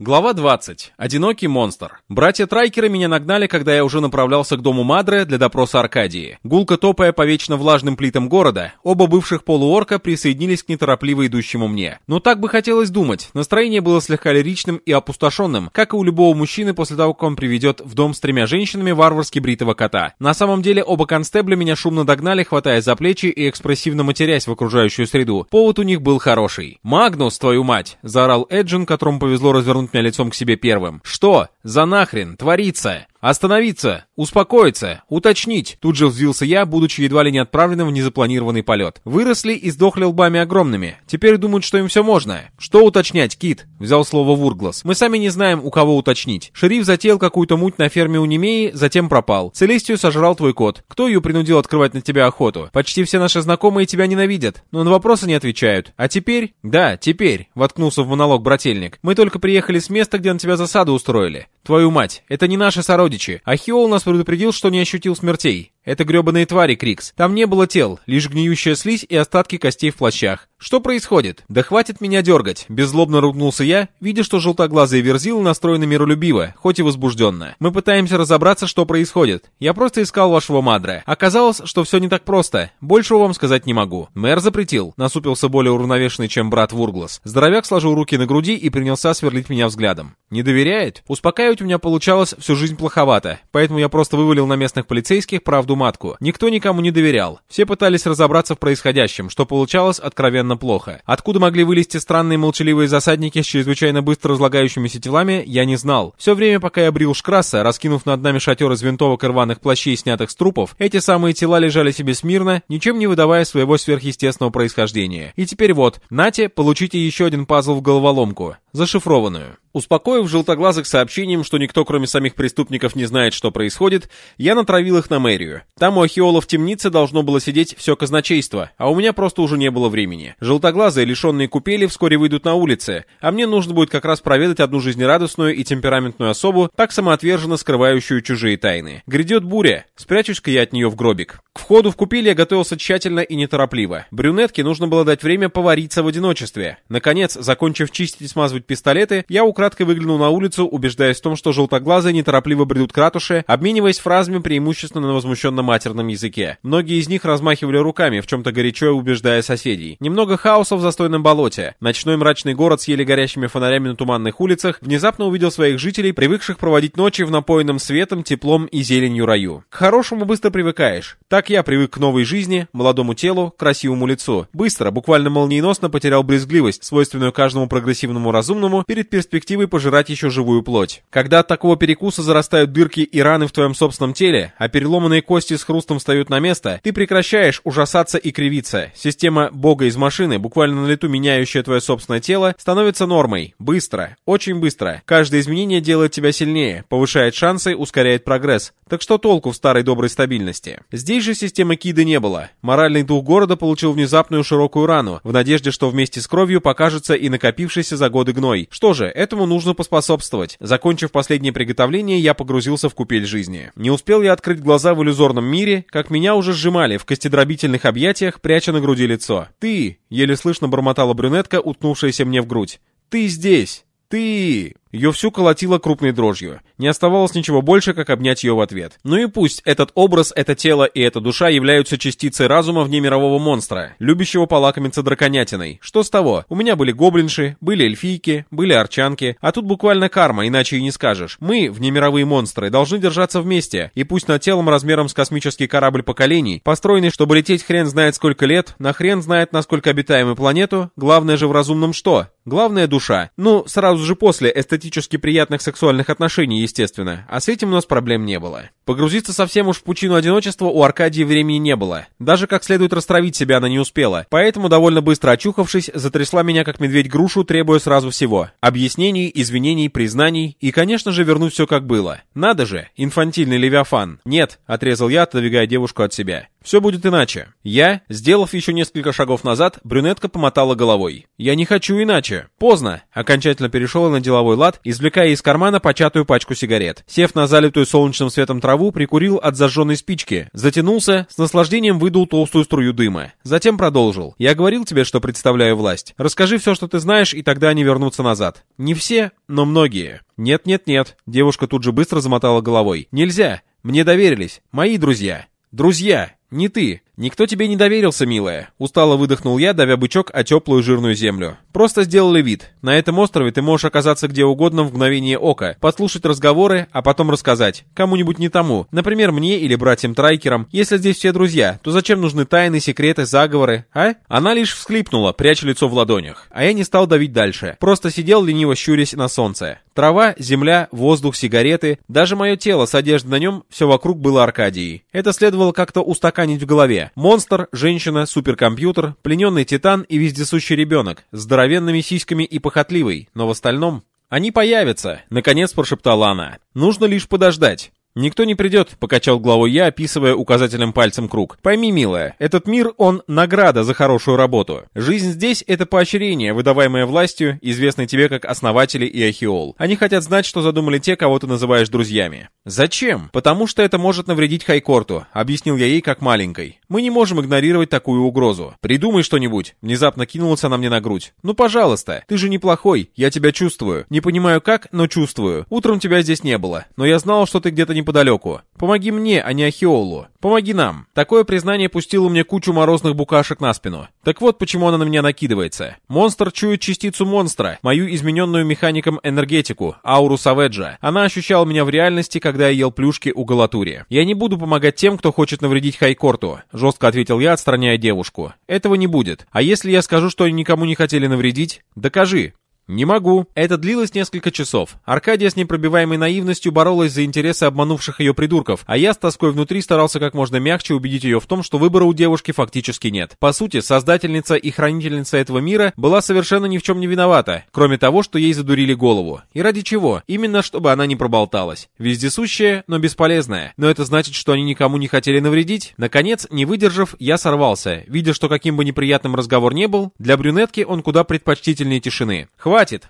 Глава 20. Одинокий монстр. Братья Трайкеры меня нагнали, когда я уже направлялся к дому Мадре для допроса Аркадии. Гулко топая по вечно влажным плитам города, оба бывших полуорка присоединились к неторопливо идущему мне. Но так бы хотелось думать. Настроение было слегка лиричным и опустошенным, как и у любого мужчины после того, как он приведет в дом с тремя женщинами варварски бритого кота. На самом деле оба констебля меня шумно догнали, хватая за плечи и экспрессивно матерясь в окружающую среду. Повод у них был хороший. «Магнус, твою мать!» — заорал Эджин, которому повезло развернуть меня лицом к себе первым. «Что? За нахрен? Творится?» «Остановиться! Успокоиться! Уточнить!» Тут же взвился я, будучи едва ли не отправленным в незапланированный полет. Выросли и сдохли лбами огромными. Теперь думают, что им все можно. «Что уточнять, Кит?» — взял слово Вурглас. «Мы сами не знаем, у кого уточнить. Шериф затеял какую-то муть на ферме у Немеи, затем пропал. Целестию сожрал твой кот. Кто ее принудил открывать на тебя охоту? Почти все наши знакомые тебя ненавидят, но на вопросы не отвечают. А теперь...» «Да, теперь», — воткнулся в монолог брательник. «Мы только приехали с места, где на тебя засаду устроили. Твою мать, это не наши сородичи. Ахиол нас предупредил, что не ощутил смертей. Это гребаные твари, Крикс. Там не было тел, лишь гниющая слизь и остатки костей в плащах. Что происходит? Да хватит меня дергать. Беззлобно ругнулся я, видя, что желтоглазые верзилы настроены миролюбиво, хоть и возбужденно. Мы пытаемся разобраться, что происходит. Я просто искал вашего мадра. Оказалось, что все не так просто. Большего вам сказать не могу. Мэр запретил. Насупился более уравновешенный, чем брат Вурглас. Здоровяк сложил руки на груди и принялся сверлить меня взглядом. Не доверяет? Успокаивать у меня получалось всю жизнь плоховато, поэтому я просто вывалил на местных полицейских правду матку. Никто никому не доверял. Все пытались разобраться в происходящем, что получалось откровенно плохо. Откуда могли вылезти странные молчаливые засадники с чрезвычайно быстро разлагающимися телами, я не знал. Все время, пока я брил Шкраса, раскинув над нами шатер из винтовок и рваных плащей, снятых с трупов, эти самые тела лежали себе смирно, ничем не выдавая своего сверхъестественного происхождения. И теперь вот, нате, получите еще один пазл в головоломку. Зашифрованную. Успокоив желтоглазых сообщением, что никто кроме самих преступников не знает, что происходит, я натравил их на мэрию. Там у Ахиола в темнице должно было сидеть все казначейство, а у меня просто уже не было времени. Желтоглазые, лишенные купели, вскоре выйдут на улицы, а мне нужно будет как раз проведать одну жизнерадостную и темпераментную особу, так самоотверженно скрывающую чужие тайны. Грядет буря, спрячусь-ка я от нее в гробик. К входу в купель я готовился тщательно и неторопливо. Брюнетке нужно было дать время повариться в одиночестве. Наконец, закончив чистить и смазывать пистолеты, я украдкой выглянул на улицу, убеждаясь в том, что желтоглазые неторопливо бредут к ратуше, обмениваясь фразами преимущественно на возмущенно-матерном языке. Многие из них размахивали руками, в чем-то горячо убеждая соседей. Немного хаоса в застойном болоте. Ночной мрачный город с еле горящими фонарями на туманных улицах внезапно увидел своих жителей, привыкших проводить ночи в напоенном светом, теплом и зеленью раю. К хорошему быстро привыкаешь. Так я привык к новой жизни, молодому телу, красивому лицу. Быстро, буквально молниеносно потерял брезгливость, свойственную каждому прогрессивному разумному, перед перспективой пожирать еще живую плоть. Когда от такого перекуса зарастают дырки и раны в твоем собственном теле, а переломанные кости с хрустом встают на место, ты прекращаешь ужасаться и кривиться. Система бога из машины, буквально на лету меняющая твое собственное тело, становится нормой. Быстро. Очень быстро. Каждое изменение делает тебя сильнее, повышает шансы, ускоряет прогресс. Так что толку в старой доброй стабильности? Здесь же системы Кида не было. Моральный дух города получил внезапную широкую рану, в надежде, что вместе с кровью покажется и накопившийся за годы гной. Что же, этому нужно поспособствовать. Закончив последнее приготовление, я погрузился в купель жизни. Не успел я открыть глаза в иллюзорном мире, как меня уже сжимали в костедробительных объятиях, пряча на груди лицо. «Ты!» — еле слышно бормотала брюнетка, уткнувшаяся мне в грудь. «Ты здесь! Ты!» Ее всю колотило крупной дрожью. Не оставалось ничего больше, как обнять ее в ответ. Ну и пусть этот образ, это тело и эта душа являются частицей разума вне мирового монстра, любящего полакомиться драконятиной. Что с того? У меня были гоблинши, были эльфийки, были арчанки, а тут буквально карма, иначе и не скажешь. Мы, внемировые монстры, должны держаться вместе, и пусть над телом размером с космический корабль поколений, построенный, чтобы лететь хрен знает сколько лет, на хрен знает насколько обитаемую планету, главное же в разумном что? Главное душа. Ну, сразу же после эстетического эстетически приятных сексуальных отношений, естественно, а с этим у нас проблем не было. Погрузиться совсем уж в пучину одиночества у Аркадии времени не было. Даже как следует растравить себя она не успела. Поэтому, довольно быстро очухавшись, затрясла меня как медведь грушу, требуя сразу всего. Объяснений, извинений, признаний и, конечно же, вернуть все как было. Надо же, инфантильный левиафан. Нет, отрезал я, отодвигая девушку от себя. Все будет иначе. Я, сделав еще несколько шагов назад, брюнетка помотала головой. Я не хочу иначе. Поздно. Окончательно перешел на деловой лад, извлекая из кармана початую пачку сигарет. Сев на залитую солнечным светом траву, прикурил от зажженной спички. Затянулся, с наслаждением выдул толстую струю дыма. Затем продолжил. Я говорил тебе, что представляю власть. Расскажи все, что ты знаешь, и тогда они вернутся назад. Не все, но многие. Нет-нет-нет. Девушка тут же быстро замотала головой. Нельзя. Мне доверились. Мои друзья. Друзья. Не ты. «Никто тебе не доверился, милая», — устало выдохнул я, давя бычок о теплую жирную землю. «Просто сделали вид. На этом острове ты можешь оказаться где угодно в мгновение ока, послушать разговоры, а потом рассказать. Кому-нибудь не тому. Например, мне или братьям Трайкерам. Если здесь все друзья, то зачем нужны тайны, секреты, заговоры, а?» Она лишь всхлипнула, пряча лицо в ладонях. А я не стал давить дальше. Просто сидел лениво щурясь на солнце. Трава, земля, воздух, сигареты, даже мое тело с одеждой на нем, все вокруг было Аркадией. Это следовало как-то устаканить в голове. Монстр, женщина, суперкомпьютер, плененный титан и вездесущий ребенок, здоровенными сиськами и похотливый, но в остальном... «Они появятся», — наконец прошептала она. «Нужно лишь подождать». «Никто не придет», — покачал головой я, описывая указательным пальцем круг. «Пойми, милая, этот мир, он награда за хорошую работу. Жизнь здесь — это поощрение, выдаваемое властью, известной тебе как основатели и ахиол. Они хотят знать, что задумали те, кого ты называешь друзьями». «Зачем?» «Потому что это может навредить Хайкорту», — объяснил я ей как маленькой. «Мы не можем игнорировать такую угрозу. Придумай что-нибудь». Внезапно кинулась она мне на грудь. «Ну, пожалуйста, ты же неплохой, я тебя чувствую. Не понимаю как, но чувствую. Утром тебя здесь не было, но я знал, что ты где-то не неподалеку. Помоги мне, а не Ахиолу. Помоги нам. Такое признание пустило мне кучу морозных букашек на спину. Так вот, почему она на меня накидывается. Монстр чует частицу монстра, мою измененную механиком энергетику, ауру Саведжа. Она ощущала меня в реальности, когда я ел плюшки у Галатури. Я не буду помогать тем, кто хочет навредить Хайкорту, жестко ответил я, отстраняя девушку. Этого не будет. А если я скажу, что они никому не хотели навредить? Докажи. «Не могу». Это длилось несколько часов. Аркадия с непробиваемой наивностью боролась за интересы обманувших ее придурков, а я с тоской внутри старался как можно мягче убедить ее в том, что выбора у девушки фактически нет. По сути, создательница и хранительница этого мира была совершенно ни в чем не виновата, кроме того, что ей задурили голову. И ради чего? Именно чтобы она не проболталась. Вездесущая, но бесполезная. Но это значит, что они никому не хотели навредить? Наконец, не выдержав, я сорвался, видя, что каким бы неприятным разговор не был, для брюнетки он куда предпочтительнее тишины.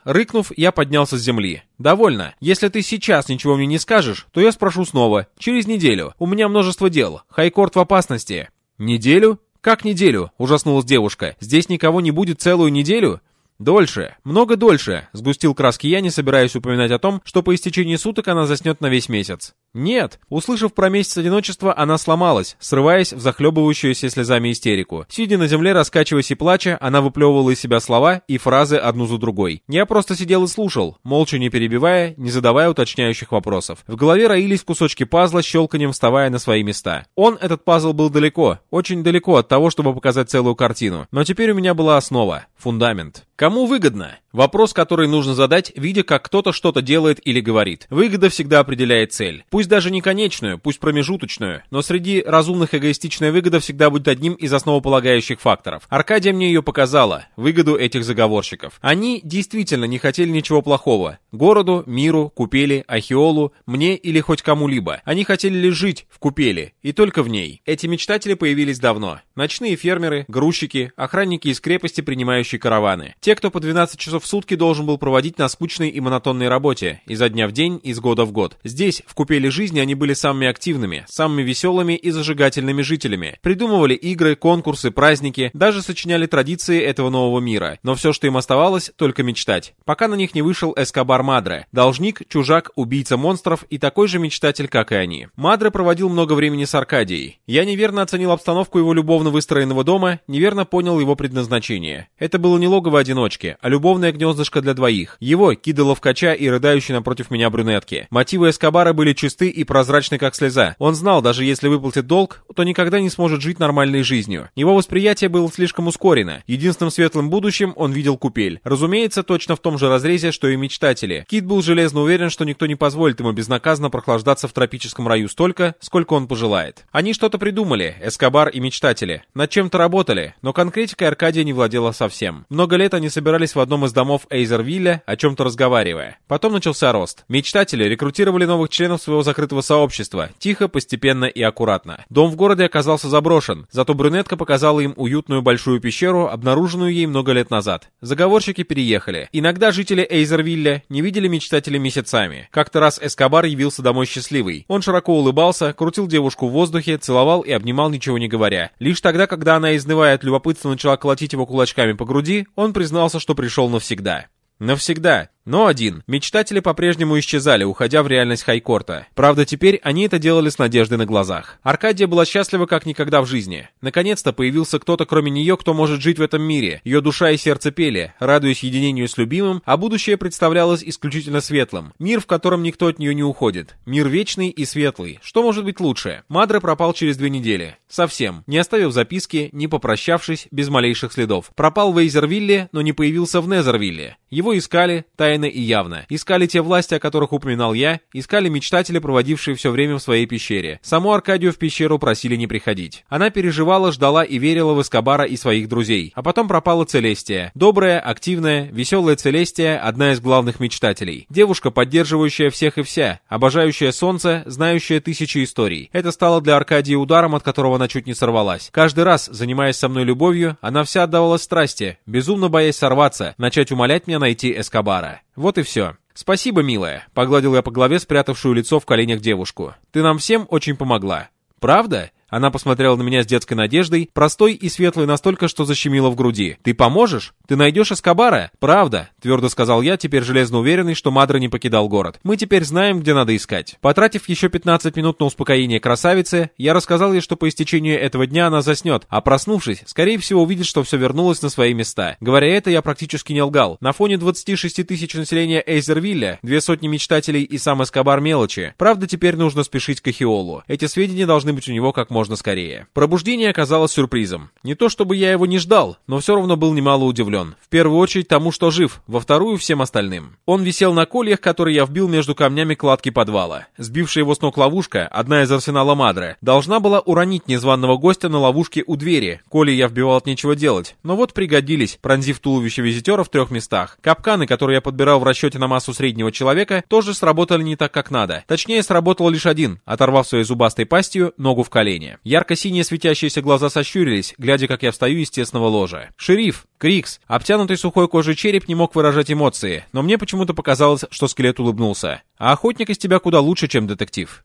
Рыкнув, я поднялся с земли. «Довольно. Если ты сейчас ничего мне не скажешь, то я спрошу снова. Через неделю. У меня множество дел. Хайкорт в опасности». «Неделю?» «Как неделю?» — ужаснулась девушка. «Здесь никого не будет целую неделю?» «Дольше, много дольше», — сгустил краски я, не собираясь упоминать о том, что по истечении суток она заснет на весь месяц. «Нет». Услышав про месяц одиночества, она сломалась, срываясь в захлебывающуюся слезами истерику. Сидя на земле, раскачиваясь и плача, она выплевывала из себя слова и фразы одну за другой. Я просто сидел и слушал, молча не перебивая, не задавая уточняющих вопросов. В голове роились кусочки пазла, щелканием вставая на свои места. Он, этот пазл, был далеко, очень далеко от того, чтобы показать целую картину. Но теперь у меня была основа, фундамент. Кому выгодно? Вопрос, который нужно задать, видя, как кто-то что-то делает или говорит. Выгода всегда определяет цель. Пусть даже не конечную, пусть промежуточную, но среди разумных эгоистичная выгода всегда будет одним из основополагающих факторов. Аркадия мне ее показала, выгоду этих заговорщиков. Они действительно не хотели ничего плохого. Городу, миру, купели, Ахиолу, мне или хоть кому-либо. Они хотели лишь жить в купели, и только в ней. Эти мечтатели появились давно. Ночные фермеры, грузчики, охранники из крепости, принимающие караваны. Те, кто по 12 часов в сутки должен был проводить на скучной и монотонной работе, изо дня в день, из года в год. Здесь, в купели жизни, они были самыми активными, самыми веселыми и зажигательными жителями. Придумывали игры, конкурсы, праздники, даже сочиняли традиции этого нового мира. Но все, что им оставалось, только мечтать. Пока на них не вышел Эскобар Мадре. Должник, чужак, убийца монстров и такой же мечтатель, как и они. Мадре проводил много времени с Аркадией. Я неверно оценил обстановку его любовно выстроенного дома, неверно понял его предназначение. Это было не логово одиночки, а любовное гнездышко для двоих. Его, кидало в кача и рыдающий напротив меня брюнетки. Мотивы Эскобара были чисты и прозрачны, как слеза. Он знал, даже если выплатит долг, то никогда не сможет жить нормальной жизнью. Его восприятие было слишком ускорено. Единственным светлым будущим он видел купель. Разумеется, точно в том же разрезе, что и мечтатели. Кит был железно уверен, что никто не позволит ему безнаказанно прохлаждаться в тропическом раю столько, сколько он пожелает. Они что-то придумали, Эскобар и мечтатели. Над чем-то работали, но конкретикой Аркадия не владела совсем. Много лет они собирались в одном из домов Эйзервилля, о чем-то разговаривая. Потом начался рост. Мечтатели рекрутировали новых членов своего закрытого сообщества, тихо, постепенно и аккуратно. Дом в городе оказался заброшен, зато брюнетка показала им уютную большую пещеру, обнаруженную ей много лет назад. Заговорщики переехали. Иногда жители Эйзервилля не видели мечтателей месяцами. Как-то раз Эскобар явился домой счастливый. Он широко улыбался, крутил девушку в воздухе, целовал и обнимал, ничего не говоря. Лишь тогда, когда она, изнывая от любопытства, начала колотить его кулачками по груди, он признался, что пришел навсегда. Навсегда. Но один. Мечтатели по-прежнему исчезали, уходя в реальность Хайкорта. Правда, теперь они это делали с надеждой на глазах. Аркадия была счастлива как никогда в жизни. Наконец-то появился кто-то кроме нее, кто может жить в этом мире. Ее душа и сердце пели, радуясь единению с любимым, а будущее представлялось исключительно светлым. Мир, в котором никто от нее не уходит. Мир вечный и светлый. Что может быть лучше? Мадре пропал через две недели. Совсем. Не оставив записки, не попрощавшись, без малейших следов. Пропал в Эйзервилле, но не появился в Незервилле. Его искали, тайно тайно и явно. Искали те власти, о которых упоминал я, искали мечтатели, проводившие все время в своей пещере. Саму Аркадию в пещеру просили не приходить. Она переживала, ждала и верила в Эскобара и своих друзей. А потом пропала Целестия. Добрая, активная, веселая Целестия, одна из главных мечтателей. Девушка, поддерживающая всех и вся, обожающая солнце, знающая тысячи историй. Это стало для Аркадии ударом, от которого она чуть не сорвалась. Каждый раз, занимаясь со мной любовью, она вся отдавала страсти, безумно боясь сорваться, начать умолять меня найти Эскобара. Вот и все. Спасибо, милая, погладил я по голове спрятавшую лицо в коленях девушку. Ты нам всем очень помогла. Правда? Она посмотрела на меня с детской надеждой, простой и светлой настолько, что защемило в груди. «Ты поможешь? Ты найдешь Эскобара?» «Правда», — твердо сказал я, теперь железно уверенный, что Мадра не покидал город. «Мы теперь знаем, где надо искать». Потратив еще 15 минут на успокоение красавицы, я рассказал ей, что по истечению этого дня она заснет, а проснувшись, скорее всего увидит, что все вернулось на свои места. Говоря это, я практически не лгал. На фоне 26 тысяч населения Эйзервилля, две сотни мечтателей и сам Эскобар мелочи. Правда, теперь нужно спешить к Ахиолу. Эти сведения должны быть у него как можно скорее. Пробуждение оказалось сюрпризом. Не то чтобы я его не ждал, но все равно был немало удивлен. В первую очередь тому, что жив, во вторую всем остальным. Он висел на кольях, которые я вбил между камнями кладки подвала. Сбившая его с ног ловушка, одна из арсенала Мадре, должна была уронить незваного гостя на ловушке у двери. Коли я вбивал от нечего делать. Но вот пригодились, пронзив туловище визитера в трех местах. Капканы, которые я подбирал в расчете на массу среднего человека, тоже сработали не так, как надо. Точнее, сработал лишь один, оторвав своей зубастой пастью ногу в колени. Ярко-синие светящиеся глаза сощурились, глядя, как я встаю из тесного ложа. «Шериф! Крикс!» Обтянутый сухой кожей череп не мог выражать эмоции, но мне почему-то показалось, что скелет улыбнулся. «А охотник из тебя куда лучше, чем детектив».